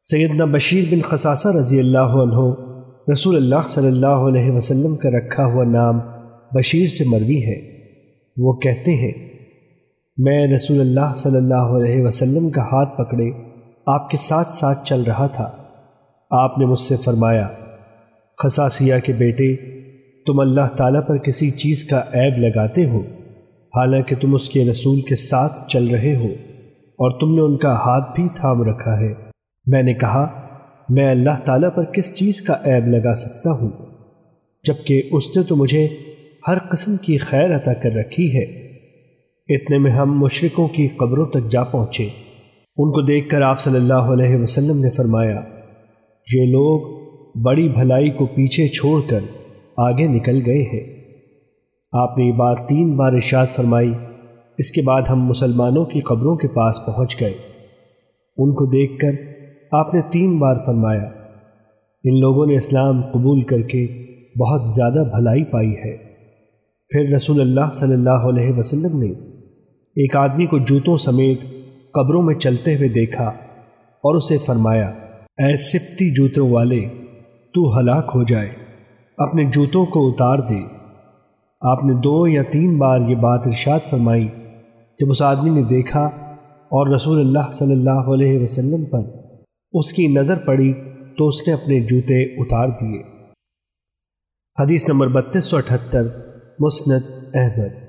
سیدنا بشیر بن خصاصہ رضی اللہ عنہ رسول اللہ صلی اللہ علیہ وسلم کا رکھا ہوا نام بشیر سے مروی ہے۔ وہ کہتے ہیں، میں رسول اللہ صلی اللہ علیہ وسلم کا ہاتھ پکڑے آپ کے ساتھ ساتھ چل رہا تھا۔ آپ نے مجھ سے فرمایا خصاصیہ کے بیٹے، تم اللہ تعالیٰ پر کسی چیز کا عیب لگاتے ہو، حالانکہ تم اس کے رسول کے ساتھ چل رہے ہو اور تم نے ان کا ہاتھ بھی تھام رکھا ہے۔ میں نے کہا، میں اللہ تعالیٰ پر کس چیز کا عیب لگا سکتا ہوں؟ جبکہ اس نے تو مجھے ہر قسم کی خیر عطا کر رکھی ہے۔ اتنے میں ہم مشرقوں کی قبروں تک جا پہنچے۔ ان کو دیکھ کر آپ صلی اللہ علیہ وسلم نے فرمایا، یہ لوگ بڑی بھلائی کو پیچھے چھوڑ کر آگے نکل گئے ہیں۔ آپ نے یہ بات تین بار ارشاد فرمائی، اس کے بعد ہم مسلمانوں کی قبروں کے پاس پہنچ گئے۔ ان کو دیکھ کر آپ نے تین بار فرمایا، ان لوگوں نے اسلام قبول کر کے بہت زیادہ بھلائی پائی ہے۔ پھر رسول اللہ صلی اللہ علیہ وسلم نے ایک آدمی کو جوتوں سمیت قبروں میں چلتے ہوئے دیکھا اور اسے فرمایا، اے سپتی جوتوں والے، تو ہلاک ہو جائے، اپنے جوتوں کو اتار دے۔ آپ نے دو یا تین بار یہ بات ارشاد فرمائی، جب اس آدمی نے دیکھا اور رسول اللہ صلی اللہ علیہ وسلم پر اس کی نظر پڑی تو اس نے اپنے جوتے اتار دیے۔ حدیث نمبر بتیس سو اٹھتر مسند احمد۔